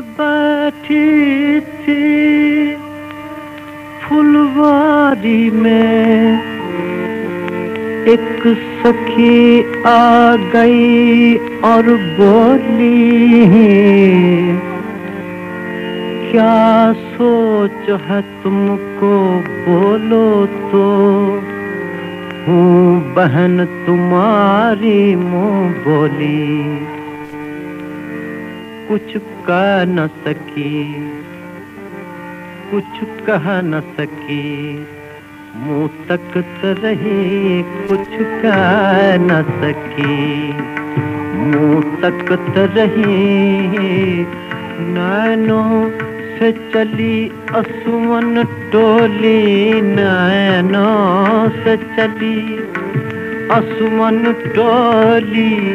बैठी थी फुलवारी में। एक सखी आ गई और बोली, क्या सोच है तुमको, बोलो तो। हूँ बहन तुम्हारी मुँह बोली। कुछ कह न सकी, कुछ कह न सकी। मुँह तकत रही, कुछ कह न सकी। मुँह तकत रही, नैनों से चली असुमन टोली, नैनों से चली असुवन टोली।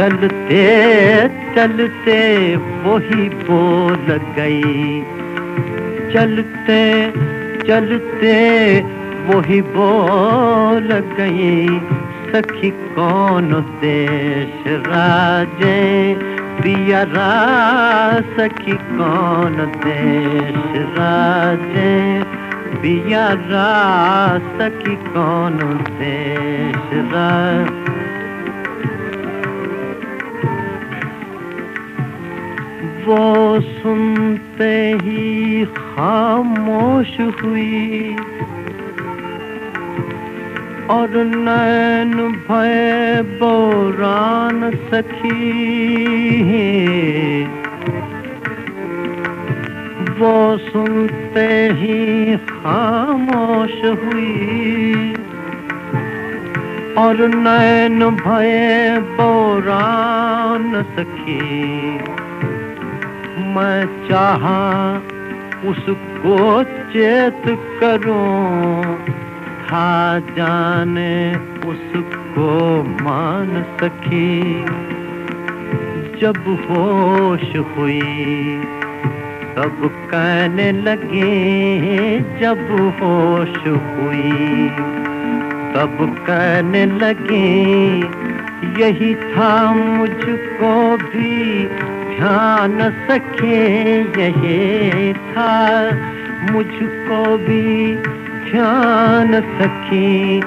चलते चलते वही बोल गई। चलते चलते वही बोल गई। सखी कौन देश राजे? पियरा सखी कौन देश राजे? पियरा सखी कौन देश राज? वो सुनते ही खामोश हुई। और नैन भय बोरान सखी। वो सुनते ही खामोश हुई। और नैन भय बोरान सखी। मैं चाहा उसको चेत करूँ। था जाने उसको मान सकी जब होश हुई तब कहने लगे, जब होश हुई तब कहने लगे यही था मुझको भी। ध्यान सके यही था मुझको भी। ध्यान सकी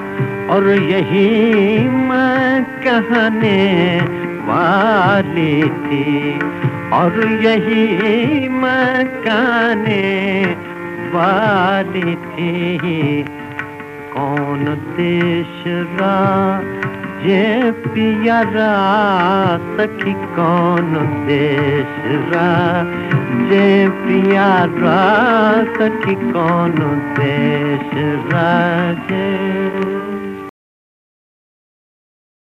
और यही मैं कहने वाली थी। और यही मैं कहने वाली थी। कौन देश रा जे पियारा सखी कौन देश रा? जे पियारा सखी कौन देश रा?